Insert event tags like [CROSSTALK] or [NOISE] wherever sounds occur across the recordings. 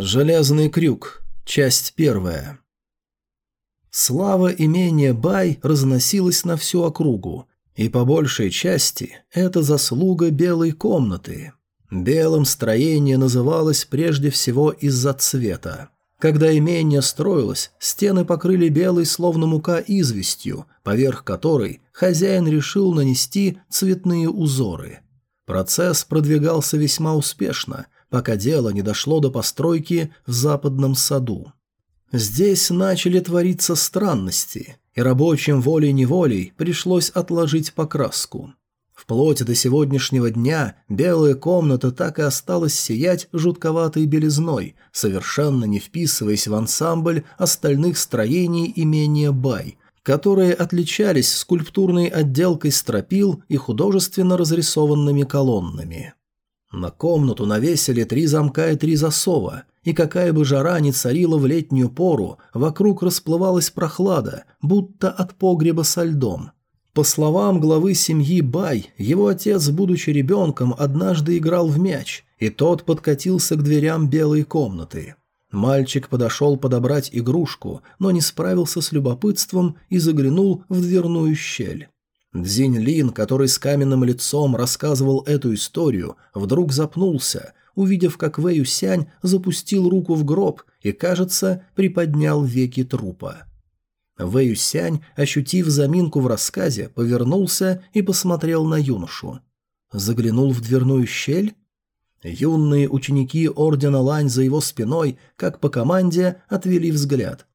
Железный крюк. Часть первая. Слава имения Бай разносилась на всю округу, и по большей части это заслуга белой комнаты. Белым строение называлось прежде всего из-за цвета. Когда имение строилось, стены покрыли белой словно мука известью, поверх которой хозяин решил нанести цветные узоры. Процесс продвигался весьма успешно, пока дело не дошло до постройки в западном саду. Здесь начали твориться странности, и рабочим волей-неволей пришлось отложить покраску. Вплоть до сегодняшнего дня белая комната так и осталась сиять жутковатой белизной, совершенно не вписываясь в ансамбль остальных строений имения Бай, которые отличались скульптурной отделкой стропил и художественно разрисованными колоннами. На комнату навесили три замка и три засова, и какая бы жара ни царила в летнюю пору, вокруг расплывалась прохлада, будто от погреба со льдом – по словам главы семьи Бай, его отец, будучи ребенком, однажды играл в мяч, и тот подкатился к дверям белой комнаты. Мальчик подошел подобрать игрушку, но не справился с любопытством и заглянул в дверную щель. Дзинь Лин, который с каменным лицом рассказывал эту историю, вдруг запнулся, увидев, как Вэй Сянь запустил руку в гроб и, кажется, приподнял веки трупа. Вэй Сянь, ощутив заминку в рассказе, повернулся и посмотрел на юношу. Заглянул в дверную щель? Юные ученики Ордена Лань за его спиной, как по команде, отвели взгляд.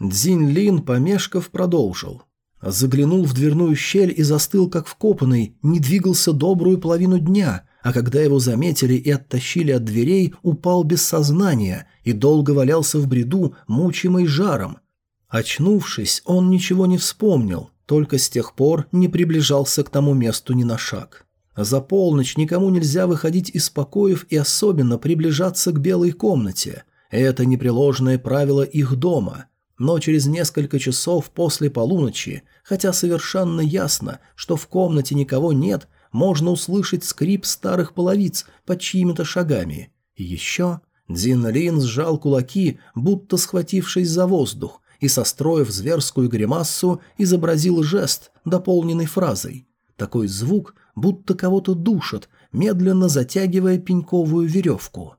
Дзинь Лин, помешков, продолжил. Заглянул в дверную щель и застыл, как вкопанный, не двигался добрую половину дня, а когда его заметили и оттащили от дверей, упал без сознания и долго валялся в бреду, мучимый жаром – Очнувшись, он ничего не вспомнил, только с тех пор не приближался к тому месту ни на шаг. За полночь никому нельзя выходить из покоев и особенно приближаться к белой комнате. Это непреложное правило их дома. Но через несколько часов после полуночи, хотя совершенно ясно, что в комнате никого нет, можно услышать скрип старых половиц под чьими-то шагами. И еще Дзин Лин сжал кулаки, будто схватившись за воздух, и, состроив зверскую гримассу, изобразил жест, дополненный фразой. Такой звук, будто кого-то душат, медленно затягивая пеньковую веревку.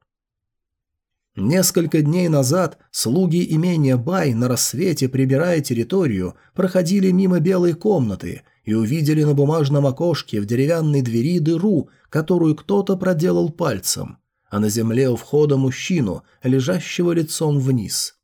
Несколько дней назад слуги имения Бай на рассвете, прибирая территорию, проходили мимо белой комнаты и увидели на бумажном окошке в деревянной двери дыру, которую кто-то проделал пальцем, а на земле у входа мужчину, лежащего лицом вниз.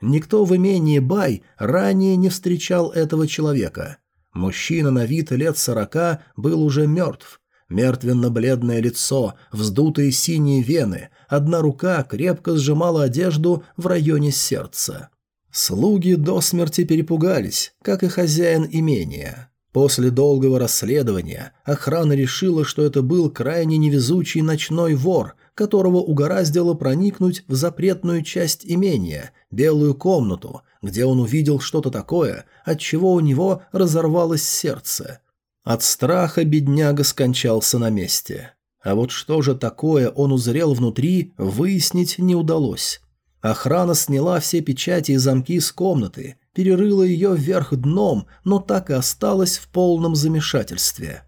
Никто в имении Бай ранее не встречал этого человека. Мужчина на вид лет сорока был уже мертв. Мертвенно-бледное лицо, вздутые синие вены, одна рука крепко сжимала одежду в районе сердца. Слуги до смерти перепугались, как и хозяин имения. После долгого расследования охрана решила, что это был крайне невезучий ночной вор, которого угораздило проникнуть в запретную часть имения, белую комнату, где он увидел что-то такое, от чего у него разорвалось сердце. От страха бедняга скончался на месте. А вот что же такое он узрел внутри, выяснить не удалось. Охрана сняла все печати и замки с комнаты, перерыла ее вверх дном, но так и осталась в полном замешательстве.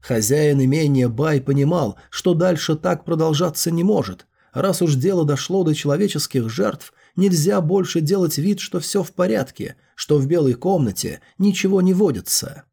Хозяин имения Бай понимал, что дальше так продолжаться не может. Раз уж дело дошло до человеческих жертв, нельзя больше делать вид, что все в порядке, что в белой комнате ничего не водится.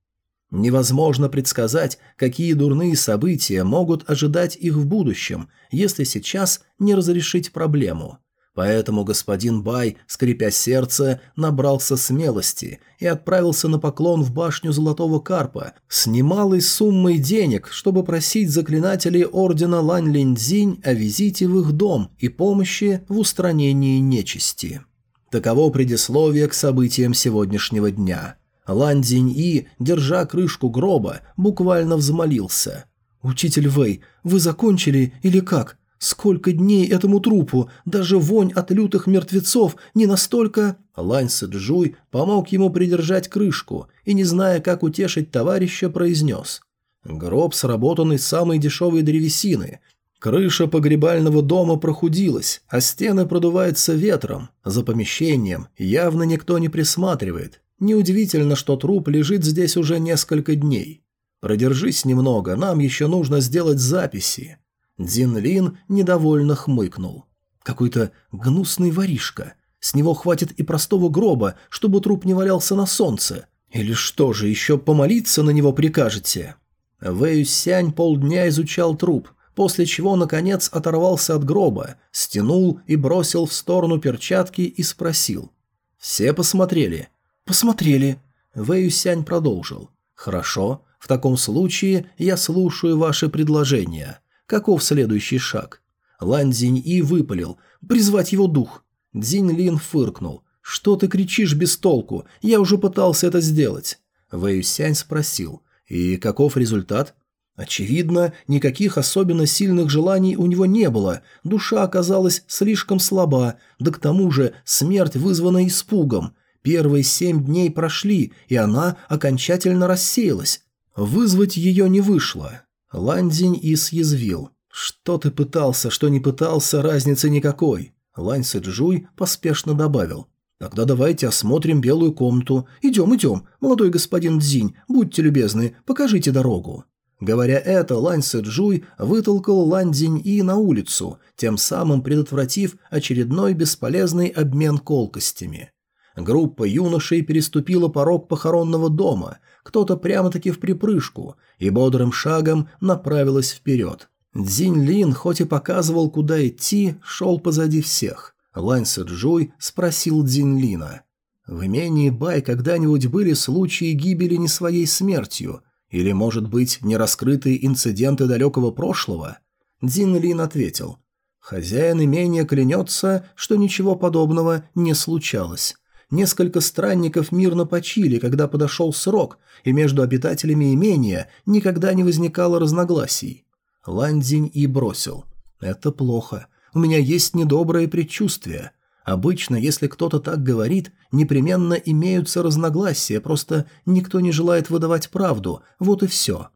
Невозможно предсказать, какие дурные события могут ожидать их в будущем, если сейчас не разрешить проблему. Поэтому господин Бай, скрипя сердце, набрался смелости и отправился на поклон в башню Золотого Карпа с немалой суммой денег, чтобы просить заклинателей ордена Лань Линьцзинь о визите в их дом и помощи в устранении нечисти. Таково предисловие к событиям сегодняшнего дня. Лань Цзинь-И, держа крышку гроба, буквально взмолился. «Учитель Вэй, вы закончили или как? Сколько дней этому трупу, даже вонь от лютых мертвецов не настолько... Лань Сэджуй помог ему придержать крышку и, не зная, как утешить товарища, произнес. Гроб, сработанный из самой дешевой древесины. Крыша погребального дома прохудилась, а стены продуваются ветром. За помещением явно никто не присматривает. Неудивительно, что труп лежит здесь уже несколько дней. Продержись немного, нам еще нужно сделать записи. Дин Лин недовольно хмыкнул. Какой-то гнусный воришка. С него хватит и простого гроба, чтобы труп не валялся на солнце. Или что же, еще помолиться на него прикажете? Вэй Сянь полдня изучал труп, после чего, наконец, оторвался от гроба, стянул и бросил в сторону перчатки и спросил. «Все посмотрели?» «Посмотрели». Вэй Сянь продолжил. «Хорошо. В таком случае я слушаю ваши предложения. Каков следующий шаг?» Лан Цзинь И выпалил. «Призвать его дух». Дзинь Лин фыркнул. «Что ты кричишь без толку? Я уже пытался это сделать». Вэй Сянь спросил. «И каков результат?» Очевидно, никаких особенно сильных желаний у него не было, душа оказалась слишком слаба, да к тому же смерть вызвана испугом. Первые семь дней прошли, и она окончательно рассеялась. Вызвать ее не вышло. Ландзинь и съязвил. «Что ты пытался, что не пытался, разницы никакой». Лань Сэджуй поспешно добавил. «Тогда давайте осмотрим белую комнату. Идем, идем, молодой господин Дзинь, будьте любезны, покажите дорогу». Говоря это, Лань Сэджуй вытолкал Лань Дзинь И на улицу, тем самым предотвратив очередной бесполезный обмен колкостями. Группа юношей переступила порог похоронного дома, кто-то прямо-таки в припрыжку, и бодрым шагом направилась вперед. Дзинь Лин, хоть и показывал, куда идти, шел позади всех. Лань Сэджуй спросил Дзинь Лина. «В имении Бай когда-нибудь были случаи гибели не своей смертью? Или, может быть, нераскрытые инциденты далекого прошлого?» Дзин Лин ответил. «Хозяин имения клянется, что ничего подобного не случалось. Несколько странников мирно почили, когда подошел срок, и между обитателями имения никогда не возникало разногласий. Ландзинь и бросил. «Это плохо. У меня есть недоброе предчувствие. Обычно, если кто-то так говорит, непременно имеются разногласия, просто никто не желает выдавать правду, вот и все».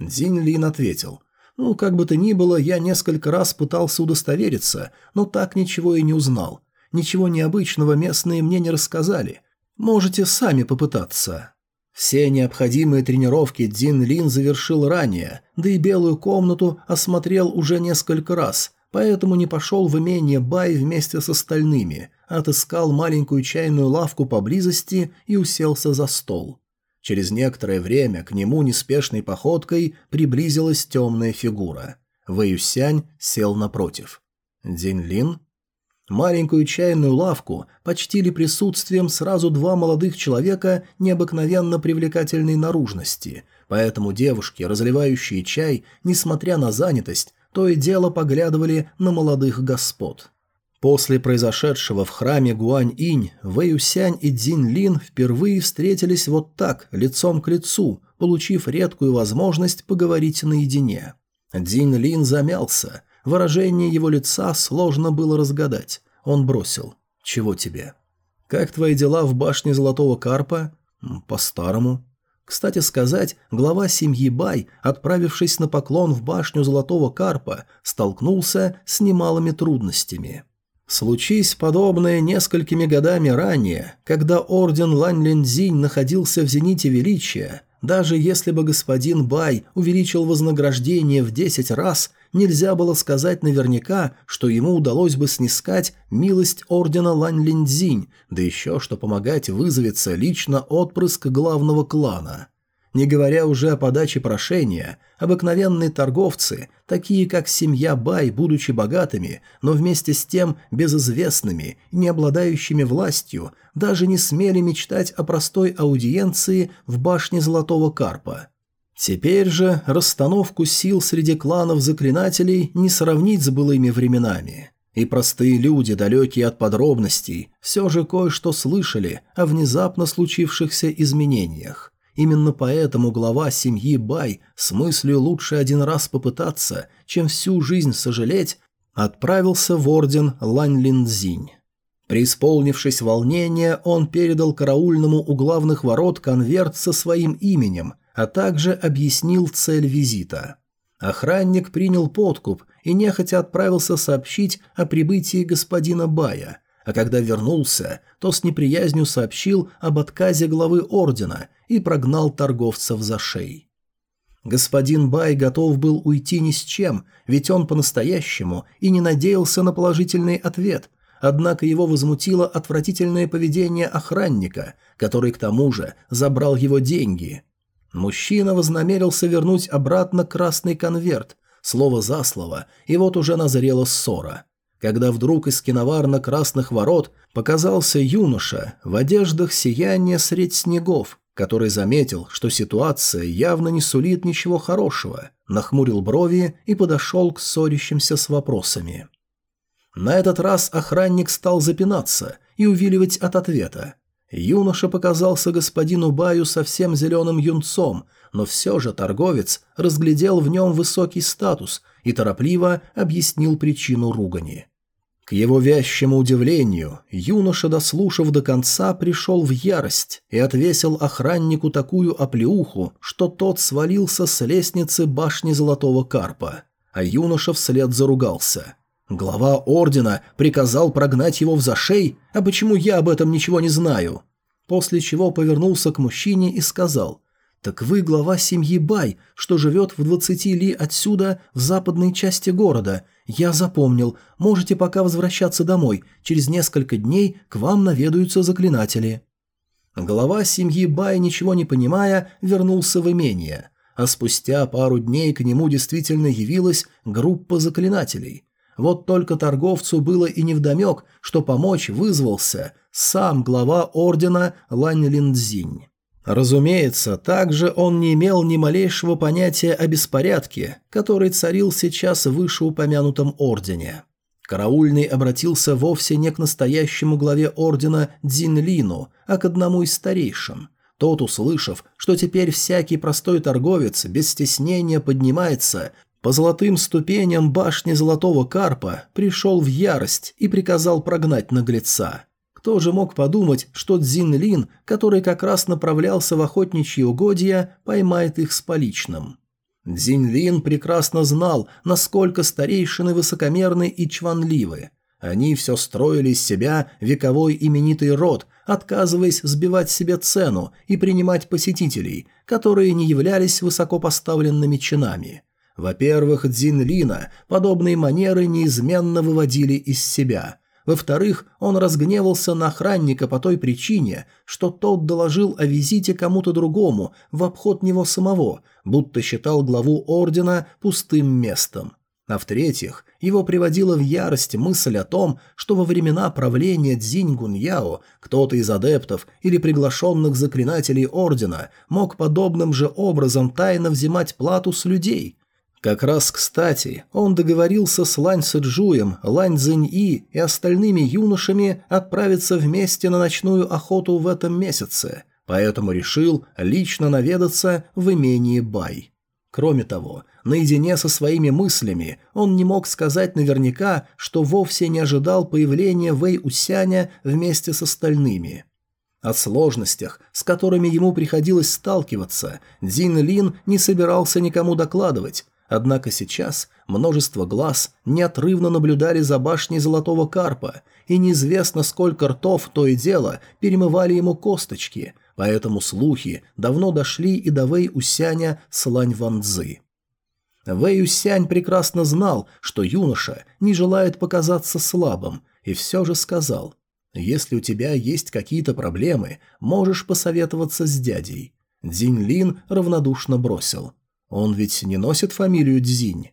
Дзинь Лин ответил. «Ну, как бы то ни было, я несколько раз пытался удостовериться, но так ничего и не узнал. Ничего необычного местные мне не рассказали. Можете сами попытаться. Все необходимые тренировки Дин Лин завершил ранее, да и белую комнату осмотрел уже несколько раз, поэтому не пошел в имение Бай вместе с остальными, отыскал маленькую чайную лавку поблизости и уселся за стол. Через некоторое время к нему неспешной походкой приблизилась темная фигура. Вэюсянь сел напротив. Дин Лин Маленькую чайную лавку почтили присутствием сразу два молодых человека необыкновенно привлекательной наружности, поэтому девушки, разливающие чай, несмотря на занятость, то и дело поглядывали на молодых господ. После произошедшего в храме Гуань-Инь Вэйюсянь и Цзинь Лин впервые встретились вот так, лицом к лицу, получив редкую возможность поговорить наедине. Цзинь Лин замялся – Выражение его лица сложно было разгадать. Он бросил. «Чего тебе?» «Как твои дела в башне Золотого Карпа?» «По-старому». Кстати сказать, глава семьи Бай, отправившись на поклон в башню Золотого Карпа, столкнулся с немалыми трудностями. Случись подобное несколькими годами ранее, когда орден Лань Линзинь находился в зените величия, даже если бы господин Бай увеличил вознаграждение в 10 раз, нельзя было сказать наверняка, что ему удалось бы снискать милость ордена Лань Линдзинь, да еще что помогать вызовется лично отпрыск главного клана. Не говоря уже о подаче прошения, обыкновенные торговцы, такие как семья Бай, будучи богатыми, но вместе с тем безызвестными не обладающими властью, даже не смели мечтать о простой аудиенции в башне Золотого Карпа. Теперь же расстановку сил среди кланов заклинателей не сравнить с былыми временами. И простые люди, далекие от подробностей, все же кое-что слышали о внезапно случившихся изменениях. Именно поэтому глава семьи Бай с мыслью лучше один раз попытаться, чем всю жизнь сожалеть, отправился в орден Лань Линзинь. Преисполнившись волнения, он передал караульному у главных ворот конверт со своим именем, а также объяснил цель визита. Охранник принял подкуп и нехотя отправился сообщить о прибытии господина Бая, а когда вернулся, то с неприязнью сообщил об отказе главы ордена и прогнал торговцев за шеи. Господин Бай готов был уйти ни с чем, ведь он по-настоящему и не надеялся на положительный ответ, однако его возмутило отвратительное поведение охранника, который к тому же забрал его деньги. Мужчина вознамерился вернуть обратно красный конверт, слово за слово, и вот уже назрела ссора. Когда вдруг из киноварно-красных ворот показался юноша в одеждах сияния средь снегов, который заметил, что ситуация явно не сулит ничего хорошего, нахмурил брови и подошел к ссорящимся с вопросами. На этот раз охранник стал запинаться и увиливать от ответа. Юноша показался господину Баю совсем зеленым юнцом, но все же торговец разглядел в нем высокий статус и торопливо объяснил причину ругани. К его вязчему удивлению, юноша, дослушав до конца, пришел в ярость и отвесил охраннику такую оплеуху, что тот свалился с лестницы башни Золотого Карпа, а юноша вслед заругался. Глава ордена приказал прогнать его в зашей, а почему я об этом ничего не знаю? После чего повернулся к мужчине и сказал, «Так вы глава семьи Бай, что живет в двадцати ли отсюда, в западной части города. Я запомнил. Можете пока возвращаться домой. Через несколько дней к вам наведаются заклинатели». Глава семьи Бай, ничего не понимая, вернулся в имение. А спустя пару дней к нему действительно явилась группа заклинателей. Вот только торговцу было и невдомек, что помочь вызвался сам глава ордена Лань Линдзинь. Разумеется, также он не имел ни малейшего понятия о беспорядке, который царил сейчас в вышеупомянутом ордене. Караульный обратился вовсе не к настоящему главе ордена Дзинлину, а к одному из старейшин. Тот, услышав, что теперь всякий простой торговец без стеснения поднимается по золотым ступеням башни Золотого Карпа, пришел в ярость и приказал прогнать наглеца. Кто же мог подумать, что Цзин Лин, который как раз направлялся в охотничьи угодья, поймает их с поличным? Цзин Лин прекрасно знал, насколько старейшины высокомерны и чванливы. Они все строили из себя вековой именитый род, отказываясь сбивать себе цену и принимать посетителей, которые не являлись высокопоставленными чинами. Во-первых, Цзин Лина подобные манеры неизменно выводили из себя – во-вторых, он разгневался на охранника по той причине, что тот доложил о визите кому-то другому в обход него самого, будто считал главу ордена пустым местом. А в-третьих, его приводила в ярость мысль о том, что во времена правления Цзинь Гуньяо кто-то из адептов или приглашенных заклинателей ордена мог подобным же образом тайно взимать плату с людей – как раз кстати, он договорился с Лань Сэджуем, Лань Цзиньи и остальными юношами отправиться вместе на ночную охоту в этом месяце, поэтому решил лично наведаться в имении Бай. Кроме того, наедине со своими мыслями он не мог сказать наверняка, что вовсе не ожидал появления Вэй Усяня вместе с остальными. О сложностях, с которыми ему приходилось сталкиваться, Дзин Лин не собирался никому докладывать, Однако сейчас множество глаз неотрывно наблюдали за башней Золотого Карпа, и неизвестно, сколько ртов то и дело перемывали ему косточки, поэтому слухи давно дошли и до Вэй Усяня с Лань Ванзы. Вэй Усянь прекрасно знал, что юноша не желает показаться слабым, и все же сказал, «Если у тебя есть какие-то проблемы, можешь посоветоваться с дядей». Дзинь Лин равнодушно бросил – он ведь не носит фамилию Дзинь.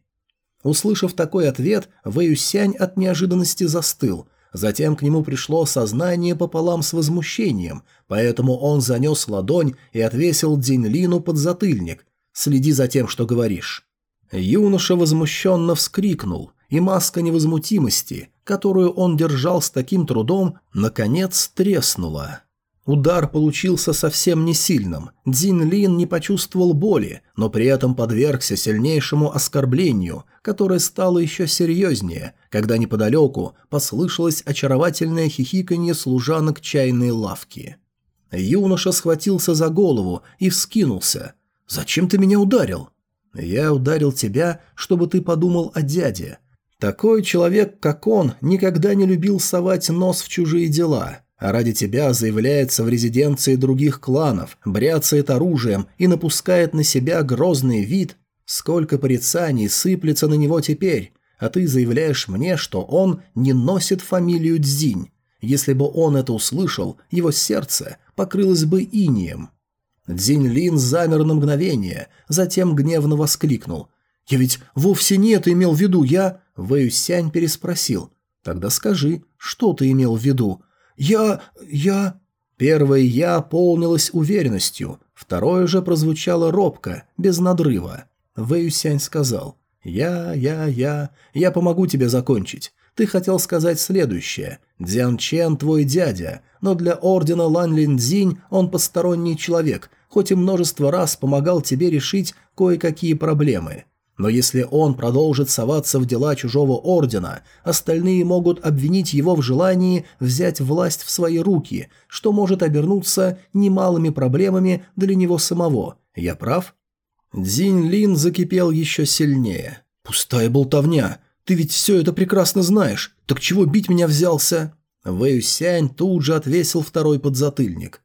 Услышав такой ответ, Вэюсянь от неожиданности застыл. Затем к нему пришло сознание пополам с возмущением, поэтому он занес ладонь и отвесил Дзиньлину под затыльник. «Следи за тем, что говоришь». Юноша возмущенно вскрикнул, и маска невозмутимости, которую он держал с таким трудом, наконец треснула. Удар получился совсем не сильным. Дзин Лин не почувствовал боли, но при этом подвергся сильнейшему оскорблению, которое стало еще серьезнее, когда неподалеку послышалось очаровательное хихиканье служанок чайной лавки. Юноша схватился за голову и вскинулся. «Зачем ты меня ударил?» Я ударил тебя, чтобы ты подумал о дяде. Такой человек, как он, никогда не любил совать нос в чужие дела, а ради тебя заявляется в резиденции других кланов, бряцает оружием и напускает на себя грозный вид. Сколько порицаний сыплется на него теперь, а ты заявляешь мне, что он не носит фамилию Дзинь. Если бы он это услышал, его сердце покрылось бы инием. Дзинь Лин замер на мгновение, затем гневно воскликнул. «Я ведь вовсе не это имел в виду, я...» Вэй Сянь переспросил. «Тогда скажи, что ты имел в виду?» «Я... я...» Первое «я» полнилось уверенностью, второе же прозвучало робко, без надрыва. Вэй Сянь сказал. «Я, я, я... Я помогу тебе закончить. Ты хотел сказать следующее. Дзян Чен твой дядя, но для ордена Лан Лин Цзинь он посторонний человек, хоть и множество раз помогал тебе решить кое-какие проблемы. Но если он продолжит соваться в дела чужого ордена, остальные могут обвинить его в желании взять власть в свои руки, что может обернуться немалыми проблемами для него самого. Я прав? Дзинь Лин закипел еще сильнее. «Пустая болтовня. Ты ведь все это прекрасно знаешь. Так чего бить меня взялся?» Вэй Сянь тут же отвесил второй подзатыльник.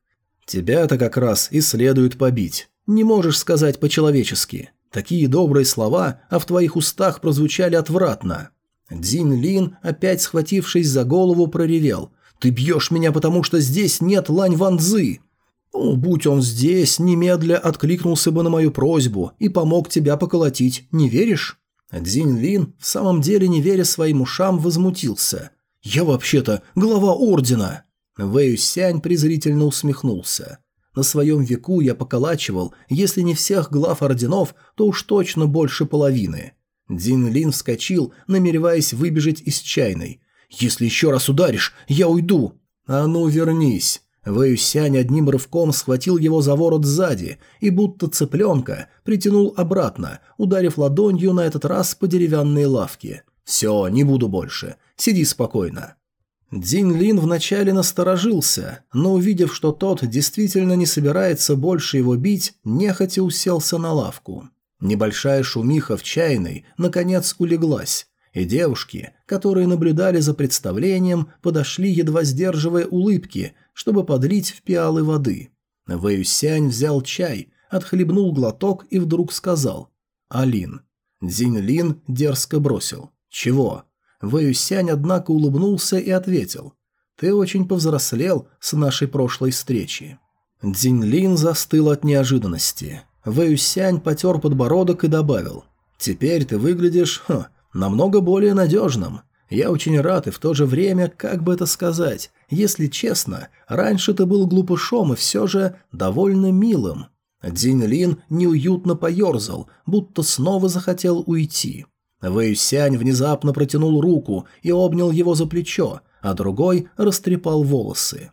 «Тебя-то как раз и следует побить. Не можешь сказать по-человечески. Такие добрые слова, а в твоих устах прозвучали отвратно». Дзин Лин, опять схватившись за голову, проревел. «Ты бьешь меня, потому что здесь нет Лань Ван Цзы!» «Ну, будь он здесь, немедля откликнулся бы на мою просьбу и помог тебя поколотить, не веришь?» Дзин Лин, в самом деле не веря своим ушам, возмутился. «Я вообще-то глава ордена!» Вэй Сянь презрительно усмехнулся. На своем веку я поколачивал, если не всех глав орденов, то уж точно больше половины. Дин Лин вскочил, намереваясь выбежать из чайной. «Если еще раз ударишь, я уйду!» «А ну, вернись!» Вэюсянь одним рывком схватил его за ворот сзади и будто цыпленка притянул обратно, ударив ладонью на этот раз по деревянной лавке. «Все, не буду больше. Сиди спокойно». Дин Лин вначале насторожился, но увидев, что тот действительно не собирается больше его бить, нехотя уселся на лавку. Небольшая шумиха в чайной, наконец, улеглась, и девушки, которые наблюдали за представлением, подошли, едва сдерживая улыбки, чтобы подлить в пиалы воды. Вэюсянь взял чай, отхлебнул глоток и вдруг сказал «Алин». Дзинь Лин дерзко бросил «Чего?» Вэюсянь, однако, улыбнулся и ответил. «Ты очень повзрослел с нашей прошлой встречи». Дзиньлин застыл от неожиданности. Вэюсянь потер подбородок и добавил. «Теперь ты выглядишь, ха, намного более надежным. Я очень рад и в то же время, как бы это сказать, если честно, раньше ты был глупышом и все же довольно милым». Дзиньлин неуютно поерзал, будто снова захотел уйти. Вэйсянь внезапно протянул руку и обнял его за плечо, а другой растрепал волосы.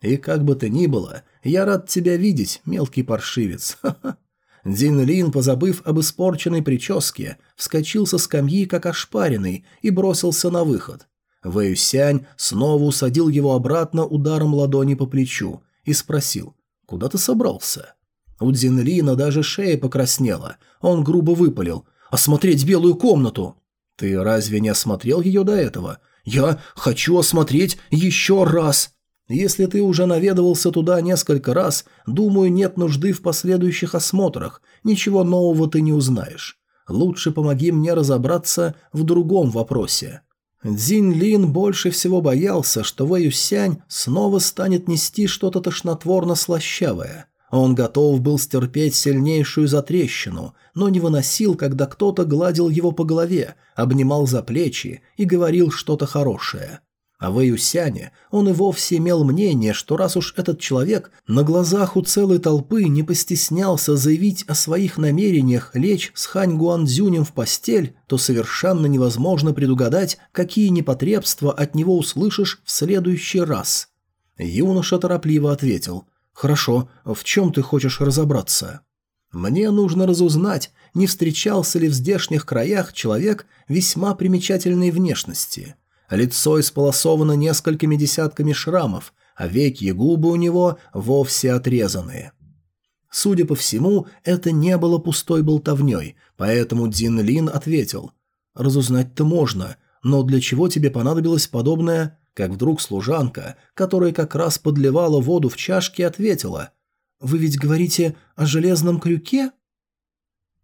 «И как бы то ни было, я рад тебя видеть, мелкий паршивец. [LAUGHS] Ха-ха». Дин Лин, позабыв об испорченной прическе, вскочил со скамьи, как ошпаренный, и бросился на выход. Вэйсянь снова усадил его обратно ударом ладони по плечу и спросил, «Куда ты собрался?» У Дзинлина даже шея покраснела. Он грубо выпалил осмотреть белую комнату. Ты разве не осмотрел ее до этого? Я хочу осмотреть еще раз. Если ты уже наведывался туда несколько раз, думаю, нет нужды в последующих осмотрах, ничего нового ты не узнаешь. Лучше помоги мне разобраться в другом вопросе. Дзинь Лин больше всего боялся, что Вэй Сянь снова станет нести что-то тошнотворно-слащавое. Он готов был стерпеть сильнейшую затрещину, но не выносил, когда кто-то гладил его по голове, обнимал за плечи и говорил что-то хорошее. А в Эюсяне он и вовсе имел мнение, что раз уж этот человек на глазах у целой толпы не постеснялся заявить о своих намерениях лечь с Хань Гуанзюнем в постель, то совершенно невозможно предугадать, какие непотребства от него услышишь в следующий раз. Юноша торопливо ответил – «Хорошо, в чем ты хочешь разобраться?» «Мне нужно разузнать, не встречался ли в здешних краях человек весьма примечательной внешности. Лицо исполосовано несколькими десятками шрамов, а веки и губы у него вовсе отрезаны». Судя по всему, это не было пустой болтовней, Поэтому Дин Лин ответил. «Разузнать-то можно, но для чего тебе понадобилось подобное...» Как вдруг служанка, которая как раз подливала воду в чашки, ответила. «Вы ведь говорите о железном крюке?»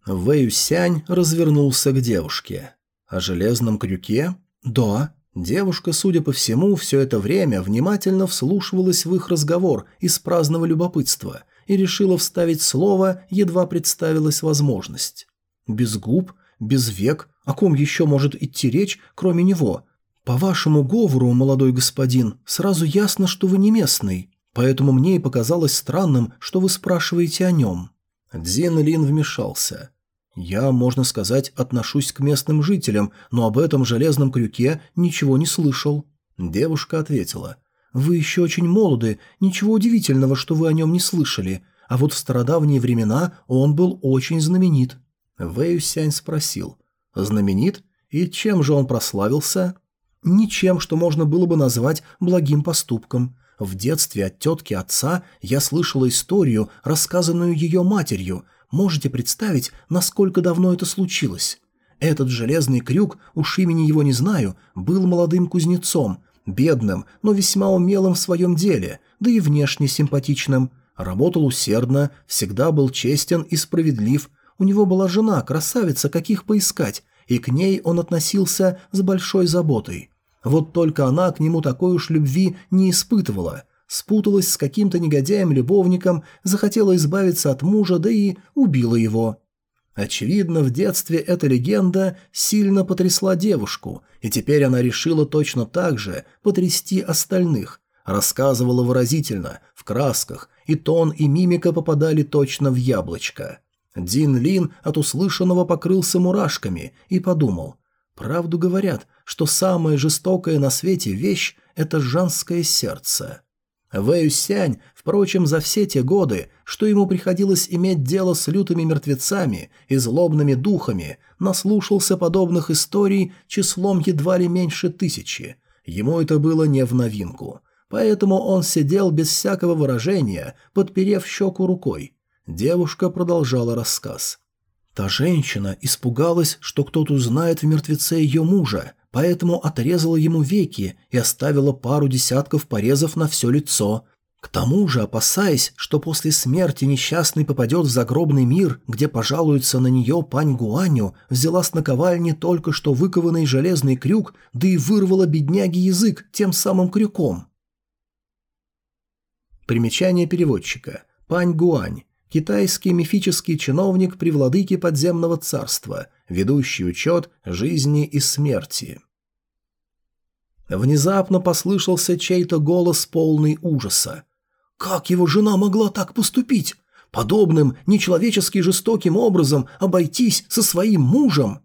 Вэй Сянь развернулся к девушке. «О железном крюке?» «Да». Девушка, судя по всему, все это время внимательно вслушивалась в их разговор из праздного любопытства и решила вставить слово, едва представилась возможность. «Без губ? Без век? О ком еще может идти речь, кроме него? По вашему говору, молодой господин, сразу ясно, что вы не местный, поэтому мне и показалось странным, что вы спрашиваете о нем». Дзин Лин вмешался. «Я, можно сказать, отношусь к местным жителям, но об этом железном крюке ничего не слышал». Девушка ответила. «Вы еще очень молоды, ничего удивительного, что вы о нем не слышали, а вот в стародавние времена он был очень знаменит». Вэй Сянь спросил. «Знаменит? И чем же он прославился?» «Ничем, что можно было бы назвать благим поступком. В детстве от тетки отца я слышала историю, рассказанную ее матерью. Можете представить, насколько давно это случилось? Этот железный крюк, уж имени его не знаю, был молодым кузнецом, бедным, но весьма умелым в своем деле, да и внешне симпатичным. Работал усердно, всегда был честен и справедлив. У него была жена, красавица, каких поискать, и к ней он относился с большой заботой. Вот только она к нему такой уж любви не испытывала. Спуталась с каким-то негодяем-любовником, захотела избавиться от мужа, да и убила его. Очевидно, в детстве эта легенда сильно потрясла девушку, и теперь она решила точно так же потрясти остальных. Рассказывала выразительно, в красках, и тон, и мимика попадали точно в яблочко. Дин Лин от услышанного покрылся мурашками и подумал. Правду говорят, что самая жестокая на свете вещь – это женское сердце. Вэй Сянь, впрочем, за все те годы, что ему приходилось иметь дело с лютыми мертвецами и злобными духами, наслушался подобных историй числом едва ли меньше тысячи. Ему это было не в новинку. Поэтому он сидел без всякого выражения, подперев щеку рукой. Девушка продолжала рассказ. Та женщина испугалась, что кто-то узнает в мертвеце ее мужа, поэтому отрезала ему веки и оставила пару десятков порезов на все лицо. К тому же, опасаясь, что после смерти несчастный попадет в загробный мир, где пожалуется на нее пань Гуаню, взяла с наковальни только что выкованный железный крюк, да и вырвала бедняге язык тем самым крюком. Примечание переводчика. Пань Гуань китайский мифический чиновник при владыке подземного царства, ведущий учет жизни и смерти. Внезапно послышался чей-то голос полный ужаса. «Как его жена могла так поступить? Подобным нечеловечески жестоким образом обойтись со своим мужем?»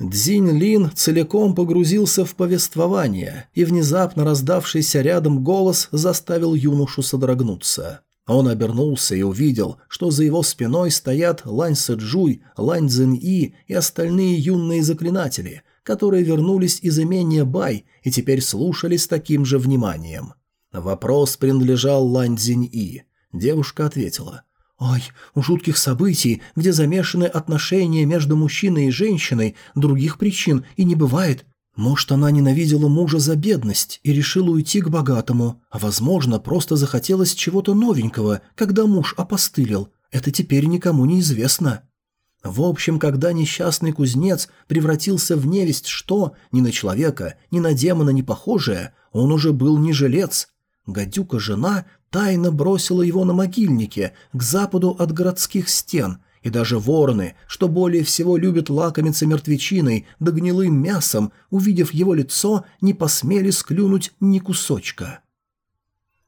Дзинь Лин целиком погрузился в повествование, и внезапно раздавшийся рядом голос заставил юношу содрогнуться. Он обернулся и увидел, что за его спиной стоят Лань Сэджуй, Лань Цзиньи и остальные юные заклинатели, которые вернулись из имения Бай и теперь слушали с таким же вниманием. Вопрос принадлежал Лань Цзиньи. Девушка ответила. «Ой, у жутких событий, где замешаны отношения между мужчиной и женщиной, других причин и не бывает. Может, она ненавидела мужа за бедность и решила уйти к богатому, а, возможно, просто захотелось чего-то новенького, когда муж опостылил. Это теперь никому не известно. В общем, когда несчастный кузнец превратился в невесть что, ни на человека, ни на демона не похожее, он уже был не жилец. Гадюка-жена тайно бросила его на могильнике, к западу от городских стен – и даже вороны, что более всего любят лакомиться мертвечиной да гнилым мясом, увидев его лицо, не посмели склюнуть ни кусочка.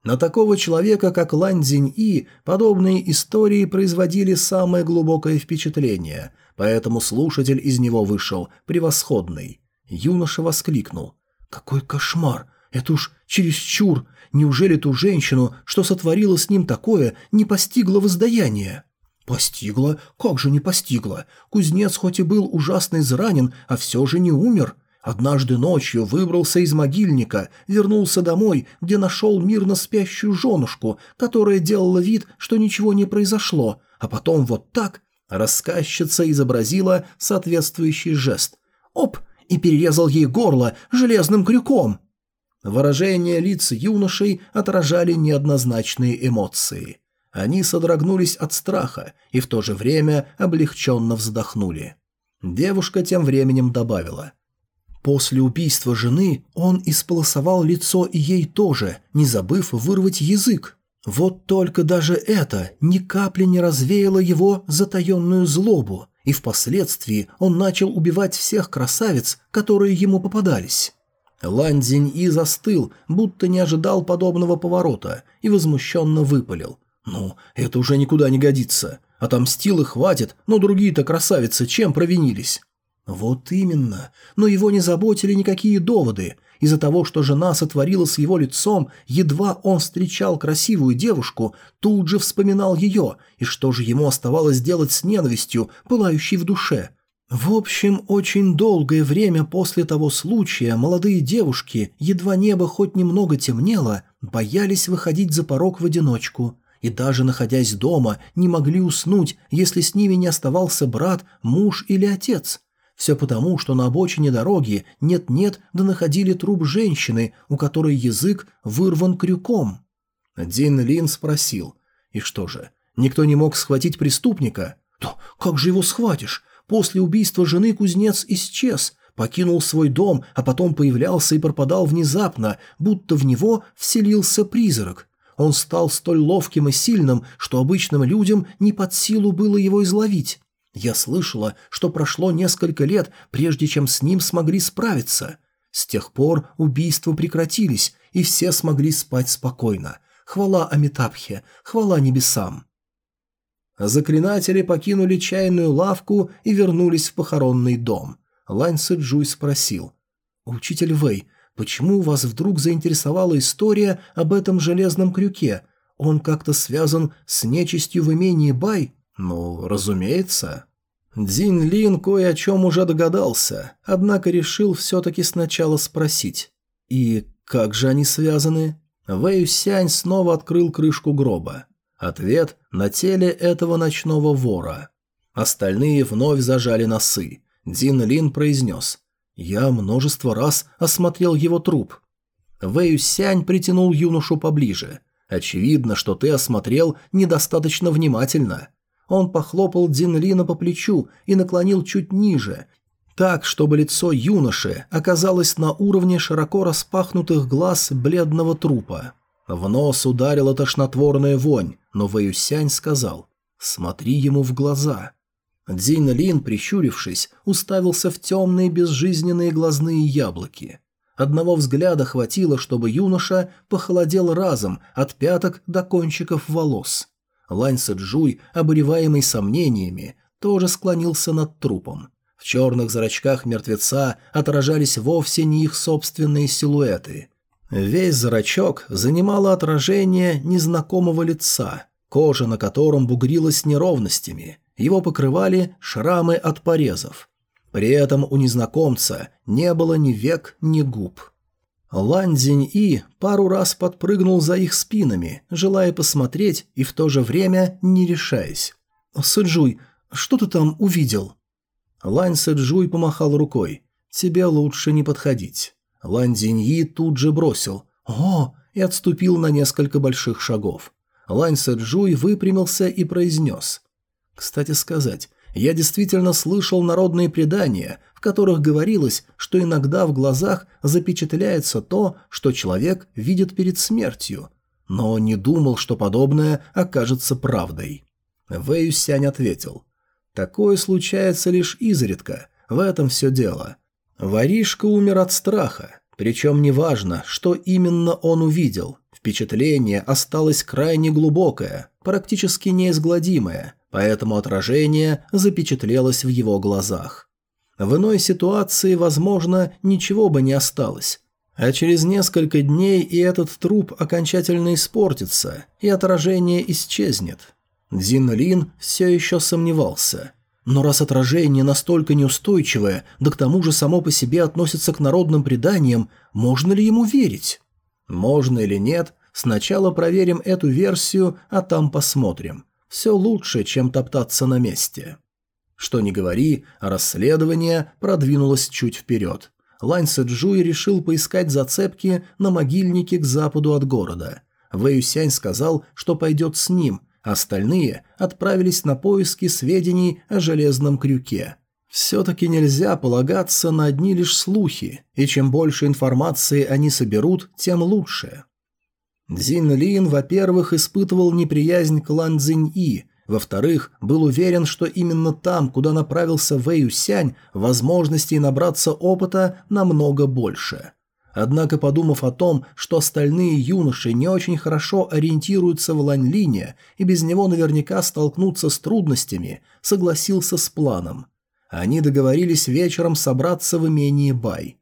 На такого человека, как Лань Цзинь-И, подобные истории производили самое глубокое впечатление, поэтому слушатель из него вышел превосходный. Юноша воскликнул. «Какой кошмар! Это уж чересчур! Неужели ту женщину, что сотворила с ним такое, не постигло воздаяние?» «Постигла? Как же не постигла? Кузнец хоть и был ужасно изранен, а все же не умер. Однажды ночью выбрался из могильника, вернулся домой, где нашел мирно спящую женушку, которая делала вид, что ничего не произошло, а потом вот так Рассказчица изобразила соответствующий жест. «Оп!» и перерезал ей горло железным крюком. Выражения лиц юношей отражали неоднозначные эмоции. Они содрогнулись от страха и в то же время облегченно вздохнули. Девушка тем временем добавила. После убийства жены он исполосовал лицо и ей тоже, не забыв вырвать язык. Вот только даже это ни капли не развеяло его затаенную злобу, и впоследствии он начал убивать всех красавиц, которые ему попадались. Лань и застыл, будто не ожидал подобного поворота, и возмущенно выпалил. «Ну, это уже никуда не годится. Отомстил и хватит, но другие-то красавицы чем провинились?» Вот именно. Но его не заботили никакие доводы. Из-за того, что жена сотворила с его лицом, едва он встречал красивую девушку, тут же вспоминал ее, и что же ему оставалось делать с ненавистью, пылающей в душе? В общем, очень долгое время после того случая молодые девушки, едва небо хоть немного темнело, боялись выходить за порог в одиночку. И даже находясь дома, не могли уснуть, если с ними не оставался брат, муж или отец – все потому, что на обочине дороги нет-нет да находили труп женщины, у которой язык вырван крюком. Дин Лин спросил. «И что же, никто не мог схватить преступника?» «Да как же его схватишь? После убийства жены кузнец исчез, покинул свой дом, а потом появлялся и пропадал внезапно, будто в него вселился призрак. Он стал столь ловким и сильным, что обычным людям не под силу было его изловить. Я слышала, что прошло несколько лет, прежде чем с ним смогли справиться. С тех пор убийства прекратились, и все смогли спать спокойно. Хвала Амитабхе, хвала небесам. Заклинатели покинули чайную лавку и вернулись в похоронный дом. Лань Сэджуй спросил. «Учитель Вэй, почему вас вдруг заинтересовала история об этом железном крюке? Он как-то связан с нечистью в имении Бай?» Ну, разумеется. Дин Лин кое о чем уже догадался, однако решил все-таки сначала спросить. И как же они связаны? Вэй Сянь снова открыл крышку гроба. Ответ на теле этого ночного вора. Остальные вновь зажали носы. Дин Лин произнес. «Я множество раз осмотрел его труп». Вэй Сянь притянул юношу поближе. «Очевидно, что ты осмотрел недостаточно внимательно. Он похлопал Динлина по плечу и наклонил чуть ниже, так, чтобы лицо юноши оказалось на уровне широко распахнутых глаз бледного трупа. В нос ударила тошнотворная вонь, но Вэюсянь сказал «Смотри ему в глаза». Дзин Лин, прищурившись, уставился в темные безжизненные глазные яблоки. Одного взгляда хватило, чтобы юноша похолодел разом от пяток до кончиков волос. Лань Сэджуй, обуреваемый сомнениями, тоже склонился над трупом. В черных зрачках мертвеца отражались вовсе не их собственные силуэты. Весь зрачок занимало отражение незнакомого лица, кожа на котором бугрилась неровностями, его покрывали шрамы от порезов. При этом у незнакомца не было ни век, ни губ. Лань И пару раз подпрыгнул за их спинами, желая посмотреть и в то же время не решаясь. «Сэджуй, что ты там увидел?» Лань Сэджуй помахал рукой. «Тебе лучше не подходить». Лань И тут же бросил «О!» и отступил на несколько больших шагов. Лань Сэджуй выпрямился и произнес. «Кстати сказать, я действительно слышал народные предания, в которых говорилось, что иногда в глазах запечатляется то, что человек видит перед смертью, но не думал, что подобное окажется правдой. Вэй Сянь ответил. «Такое случается лишь изредка, в этом все дело. Воришка умер от страха, причем неважно, что именно он увидел. Впечатление осталось крайне глубокое, практически неизгладимое, поэтому отражение запечатлелось в его глазах. В иной ситуации, возможно, ничего бы не осталось. А через несколько дней и этот труп окончательно испортится, и отражение исчезнет. Дзин Лин все еще сомневался. Но раз отражение настолько неустойчивое, да к тому же само по себе относится к народным преданиям, можно ли ему верить? Можно или нет, сначала проверим эту версию, а там посмотрим. Все лучше, чем топтаться на месте. Что ни говори, расследование продвинулось чуть вперед. Лань Сэджуй решил поискать зацепки на могильнике к западу от города. Вэй Сянь сказал, что пойдет с ним, остальные отправились на поиски сведений о железном крюке. Все-таки нельзя полагаться на одни лишь слухи, и чем больше информации они соберут, тем лучше. Дзин Лин, во-первых, испытывал неприязнь к Лан Цзинь И, во-вторых, был уверен, что именно там, куда направился Вэй Юсянь, возможностей набраться опыта намного больше. Однако, подумав о том, что остальные юноши не очень хорошо ориентируются в Ланьлине и без него наверняка столкнутся с трудностями, согласился с планом. Они договорились вечером собраться в имении Бай.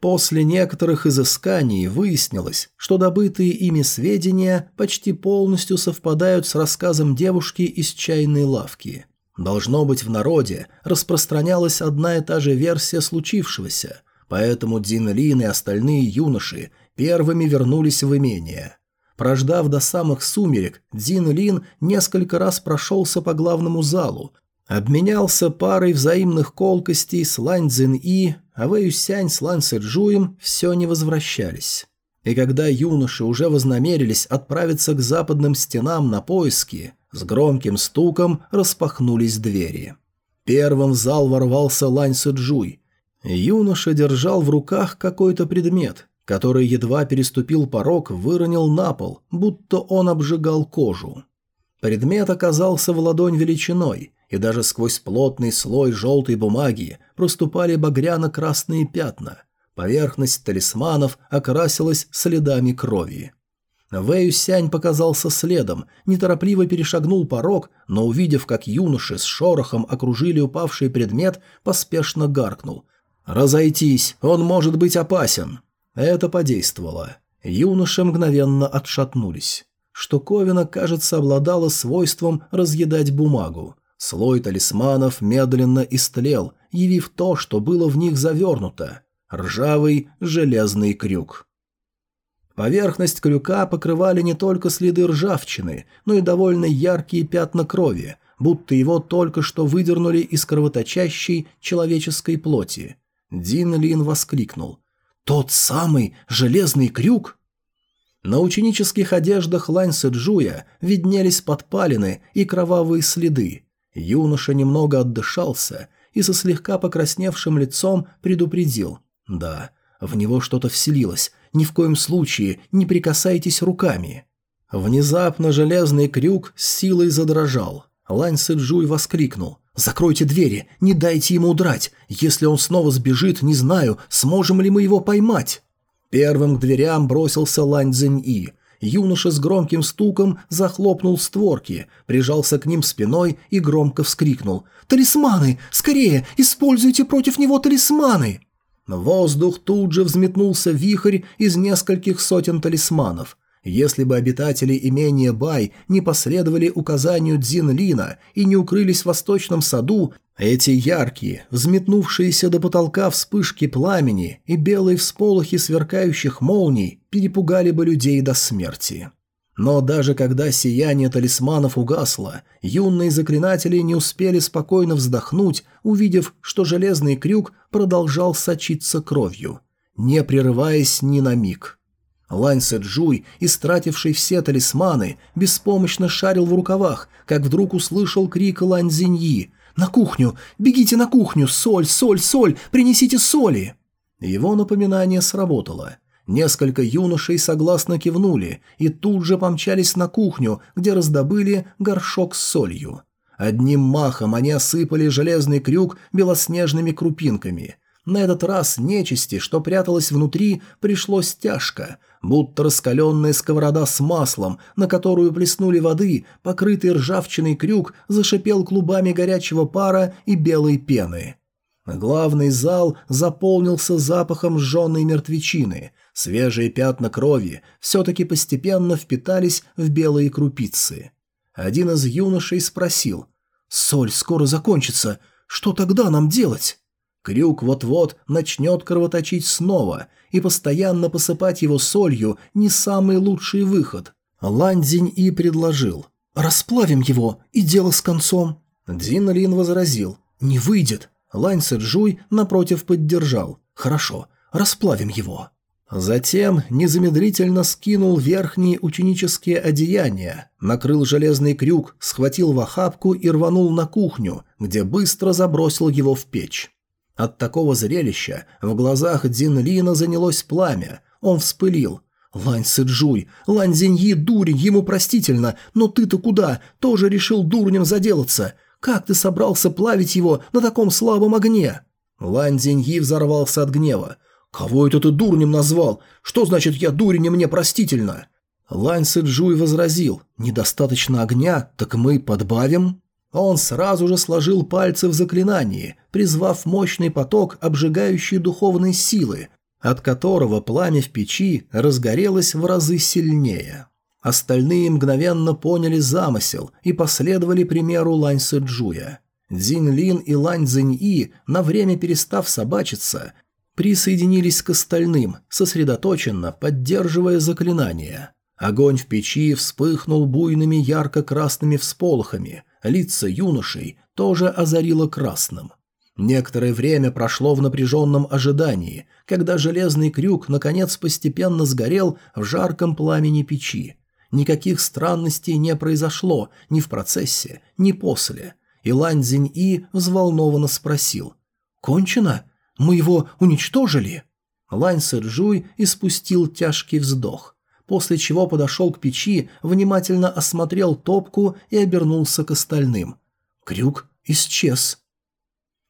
После некоторых изысканий выяснилось, что добытые ими сведения почти полностью совпадают с рассказом девушки из чайной лавки. Должно быть, в народе распространялась одна и та же версия случившегося, поэтому Дин Лин и остальные юноши первыми вернулись в имение. Прождав до самых сумерек, Дин Лин несколько раз прошелся по главному залу, Обменялся парой взаимных колкостей с Лань Цзин И, а Вэй Сянь с Лань Сэджуем все не возвращались. И когда юноши уже вознамерились отправиться к западным стенам на поиски, с громким стуком распахнулись двери. Первым в зал ворвался Лань Сэджуй. Юноша держал в руках какой-то предмет, который едва переступил порог, выронил на пол, будто он обжигал кожу. Предмет оказался в ладонь величиной – и даже сквозь плотный слой желтой бумаги проступали багряно-красные пятна. Поверхность талисманов окрасилась следами крови. Вэй Сянь показался следом, неторопливо перешагнул порог, но, увидев, как юноши с шорохом окружили упавший предмет, поспешно гаркнул. «Разойтись, он может быть опасен!» Это подействовало. Юноши мгновенно отшатнулись. Штуковина, кажется, обладала свойством разъедать бумагу. Слой талисманов медленно истлел, явив то, что было в них завернуто – ржавый железный крюк. Поверхность крюка покрывали не только следы ржавчины, но и довольно яркие пятна крови, будто его только что выдернули из кровоточащей человеческой плоти. Дин Лин воскликнул. «Тот самый железный крюк?» На ученических одеждах Лань Сэджуя виднелись подпалины и кровавые следы, Юноша немного отдышался и со слегка покрасневшим лицом предупредил. «Да, в него что-то вселилось. Ни в коем случае не прикасайтесь руками». Внезапно железный крюк с силой задрожал. Лань Сэджуй воскликнул. «Закройте двери, не дайте ему удрать. Если он снова сбежит, не знаю, сможем ли мы его поймать». Первым к дверям бросился Лань Цзинь-И юноша с громким стуком захлопнул створки, прижался к ним спиной и громко вскрикнул. «Талисманы! Скорее! Используйте против него талисманы!» В воздух тут же взметнулся вихрь из нескольких сотен талисманов. Если бы обитатели имения Бай не последовали указанию Дзин Лина и не укрылись в восточном саду, эти яркие, взметнувшиеся до потолка вспышки пламени и белые всполохи сверкающих молний перепугали бы людей до смерти. Но даже когда сияние талисманов угасло, юные заклинатели не успели спокойно вздохнуть, увидев, что железный крюк продолжал сочиться кровью, не прерываясь ни на миг. Лань Сэджуй, истративший все талисманы, беспомощно шарил в рукавах, как вдруг услышал крик Лань Зиньи «На кухню! Бегите на кухню! Соль, соль, соль! Принесите соли!» Его напоминание сработало. Несколько юношей согласно кивнули и тут же помчались на кухню, где раздобыли горшок с солью. Одним махом они осыпали железный крюк белоснежными крупинками. На этот раз нечисти, что пряталось внутри, пришлось тяжко, будто раскаленная сковорода с маслом, на которую плеснули воды, покрытый ржавчиной крюк зашипел клубами горячего пара и белой пены. Главный зал заполнился запахом сжженной мертвечины. Свежие пятна крови все-таки постепенно впитались в белые крупицы. Один из юношей спросил, «Соль скоро закончится, что тогда нам делать?» Крюк вот-вот начнет кровоточить снова, и постоянно посыпать его солью не самый лучший выход. Ландзинь и предложил. расплавим его, и дело с концом». Дин Лин возразил. «Не выйдет». Лань Сэджуй напротив поддержал. «Хорошо, расплавим его». Затем незамедлительно скинул верхние ученические одеяния, накрыл железный крюк, схватил в охапку и рванул на кухню, где быстро забросил его в печь. От такого зрелища в глазах Дин Лина занялось пламя. Он вспылил. «Лань Сыджуй, Лань Зиньи дурень, ему простительно, но ты-то куда? Тоже решил дурнем заделаться. Как ты собрался плавить его на таком слабом огне?» Лань Зиньи взорвался от гнева. «Кого это ты дурнем назвал? Что значит я дурень и мне простительно?» Лань Сыджуй возразил. «Недостаточно огня, так мы подбавим?» Он сразу же сложил пальцы в заклинании, призвав мощный поток обжигающей духовной силы, от которого пламя в печи разгорелось в разы сильнее. Остальные мгновенно поняли замысел и последовали примеру Лань Сэджуя. Дзин Лин и Лань Цзинь И, на время перестав собачиться, присоединились к остальным, сосредоточенно поддерживая заклинание. Огонь в печи вспыхнул буйными ярко-красными всполохами, лица юношей тоже озарило красным. Некоторое время прошло в напряженном ожидании, когда железный крюк наконец постепенно сгорел в жарком пламени печи. Никаких странностей не произошло ни в процессе, ни после. И Лань Цзинь-И взволнованно спросил. «Кончено? Мы его уничтожили?» Лань Сыржуй испустил тяжкий вздох, после чего подошел к печи, внимательно осмотрел топку и обернулся к остальным. Крюк исчез.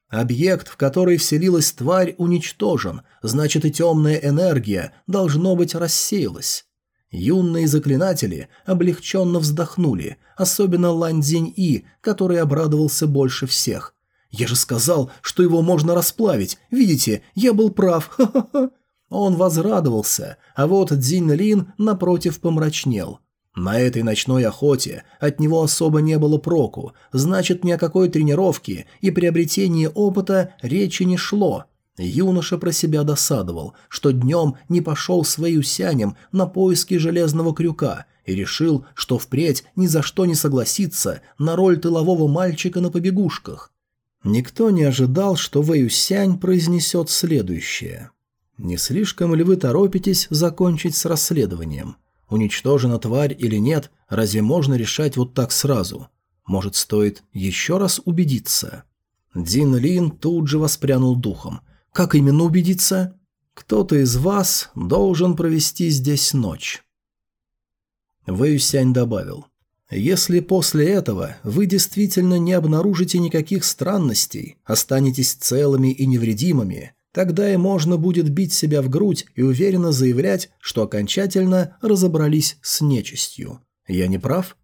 Объект, в который вселилась тварь, уничтожен, значит и темная энергия, должно быть, рассеялась. Юные заклинатели облегченно вздохнули, особенно Лань Цзинь-И, который обрадовался больше всех. «Я же сказал, что его можно расплавить. Видите, я был прав. Ха-ха-ха». Он возрадовался, а вот Дзинь Лин напротив помрачнел. На этой ночной охоте от него особо не было проку, значит, ни о какой тренировке и приобретении опыта речи не шло. Юноша про себя досадовал, что днем не пошел с Вэюсянем на поиски железного крюка и решил, что впредь ни за что не согласится на роль тылового мальчика на побегушках. Никто не ожидал, что Вэюсянь произнесет следующее. «Не слишком ли вы торопитесь закончить с расследованием? Уничтожена тварь или нет, разве можно решать вот так сразу? Может, стоит еще раз убедиться?» Дин Лин тут же воспрянул духом. «Как именно убедиться?» «Кто-то из вас должен провести здесь ночь». Вэюсянь добавил. Если после этого вы действительно не обнаружите никаких странностей, останетесь целыми и невредимыми, тогда и можно будет бить себя в грудь и уверенно заявлять, что окончательно разобрались с нечистью. Я не прав?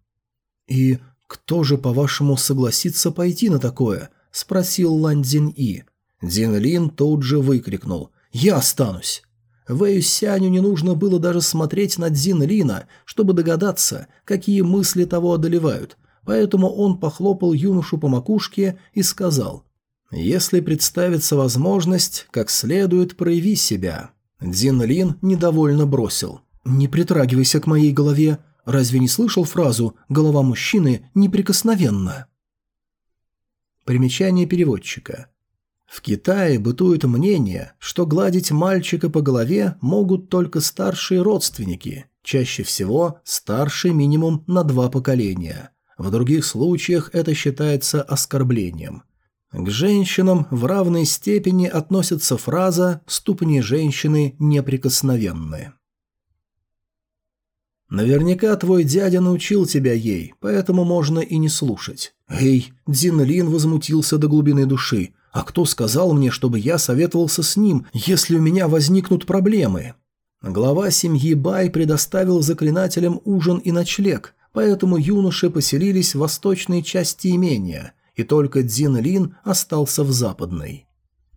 И кто же, по-вашему, согласится пойти на такое? спросил Лан Цзин И. Дзин Лин тут же выкрикнул «Я останусь!» Вэю Сяню не нужно было даже смотреть на Дзин Лина, чтобы догадаться, какие мысли того одолевают, поэтому он похлопал юношу по макушке и сказал «Если представится возможность, как следует прояви себя». Дзин Лин недовольно бросил «Не притрагивайся к моей голове. Разве не слышал фразу «голова мужчины неприкосновенна»?» Примечание переводчика – в Китае бытует мнение, что гладить мальчика по голове могут только старшие родственники, чаще всего старший минимум на два поколения. В других случаях это считается оскорблением. К женщинам в равной степени относится фраза «ступни женщины неприкосновенны». Наверняка твой дядя научил тебя ей, поэтому можно и не слушать. Эй, Дзинлин возмутился до глубины души. А кто сказал мне, чтобы я советовался с ним, если у меня возникнут проблемы? Глава семьи Бай предоставил заклинателям ужин и ночлег, поэтому юноши поселились в восточной части имения, и только Дзин Лин остался в западной.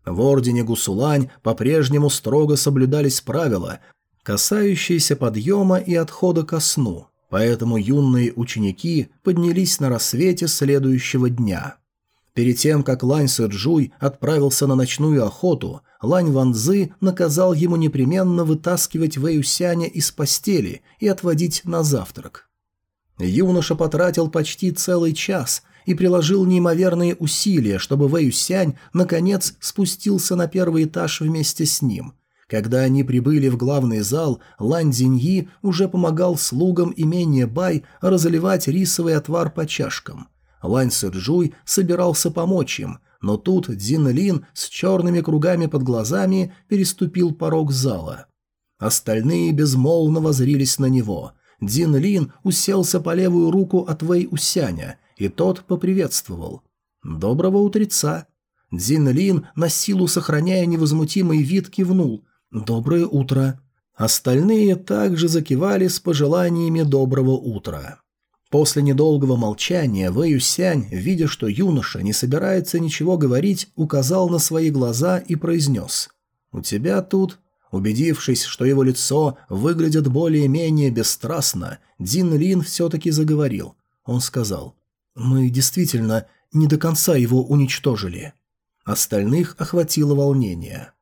В ордене Гусулань по-прежнему строго соблюдались правила, касающиеся подъема и отхода ко сну, поэтому юные ученики поднялись на рассвете следующего дня. Перед тем, как Лань Сэджуй отправился на ночную охоту, Лань Ванзы наказал ему непременно вытаскивать Вэюсяня из постели и отводить на завтрак. Юноша потратил почти целый час и приложил неимоверные усилия, чтобы Вэй Сянь наконец спустился на первый этаж вместе с ним. Когда они прибыли в главный зал, Лань Цзиньи уже помогал слугам имения Бай разливать рисовый отвар по чашкам. Лань Сэджуй собирался помочь им, но тут Дзин Лин с черными кругами под глазами переступил порог зала. Остальные безмолвно возрились на него. Дин Лин уселся по левую руку от Вэй Усяня, и тот поприветствовал. «Доброго утреца!» Дин Лин, на силу сохраняя невозмутимый вид, кивнул. «Доброе утро!» Остальные также закивали с пожеланиями доброго утра. После недолгого молчания Вэй Юсянь, видя, что юноша не собирается ничего говорить, указал на свои глаза и произнес «У тебя тут Убедившись, что его лицо выглядит более-менее бесстрастно, Дин Лин все-таки заговорил. Он сказал, «Мы действительно не до конца его уничтожили». Остальных охватило волнение.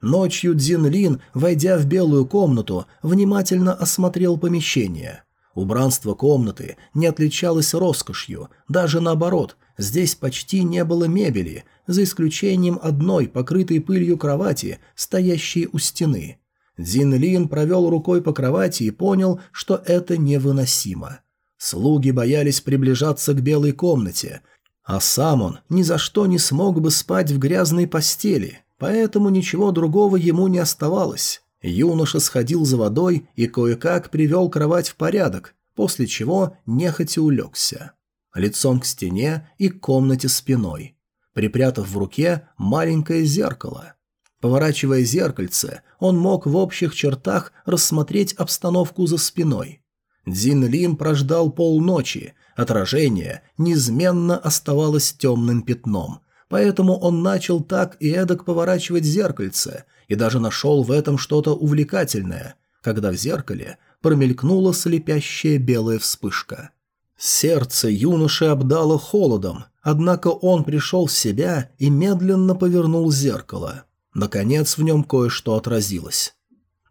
Ночью Дзин Лин, войдя в белую комнату, внимательно осмотрел помещение. Убранство комнаты не отличалось роскошью, даже наоборот, здесь почти не было мебели, за исключением одной покрытой пылью кровати, стоящей у стены. Дзин Лин провел рукой по кровати и понял, что это невыносимо. Слуги боялись приближаться к белой комнате, а сам он ни за что не смог бы спать в грязной постели, поэтому ничего другого ему не оставалось. Юноша сходил за водой и кое-как привел кровать в порядок, после чего нехотя улегся. Лицом к стене и к комнате спиной припрятав в руке маленькое зеркало. Поворачивая зеркальце, он мог в общих чертах рассмотреть обстановку за спиной. Дзин Лин прождал полночи, отражение неизменно оставалось темным пятном, поэтому он начал так и эдак поворачивать зеркальце и даже нашел в этом что-то увлекательное, когда в зеркале промелькнула слепящая белая вспышка. Сердце юноши обдало холодом, однако он пришел в себя и медленно повернул зеркало. Наконец в нем кое-что отразилось.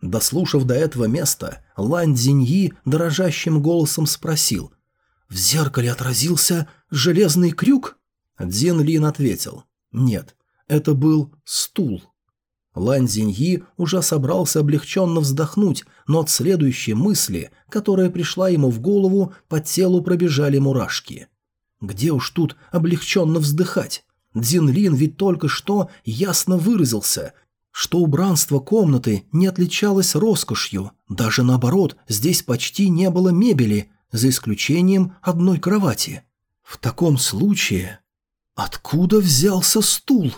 Дослушав до этого места, Лань Цзиньи дрожащим голосом спросил. «В зеркале отразился железный крюк?» Дзин Лин ответил. «Нет, это был стул». Лань Зиньи уже собрался облегченно вздохнуть, но от следующей мысли, которая пришла ему в голову, по телу пробежали мурашки. Где уж тут облегченно вздыхать? Дзин Лин ведь только что ясно выразился, что убранство комнаты не отличалось роскошью, даже наоборот, здесь почти не было мебели, за исключением одной кровати. В таком случае... Откуда взялся стул?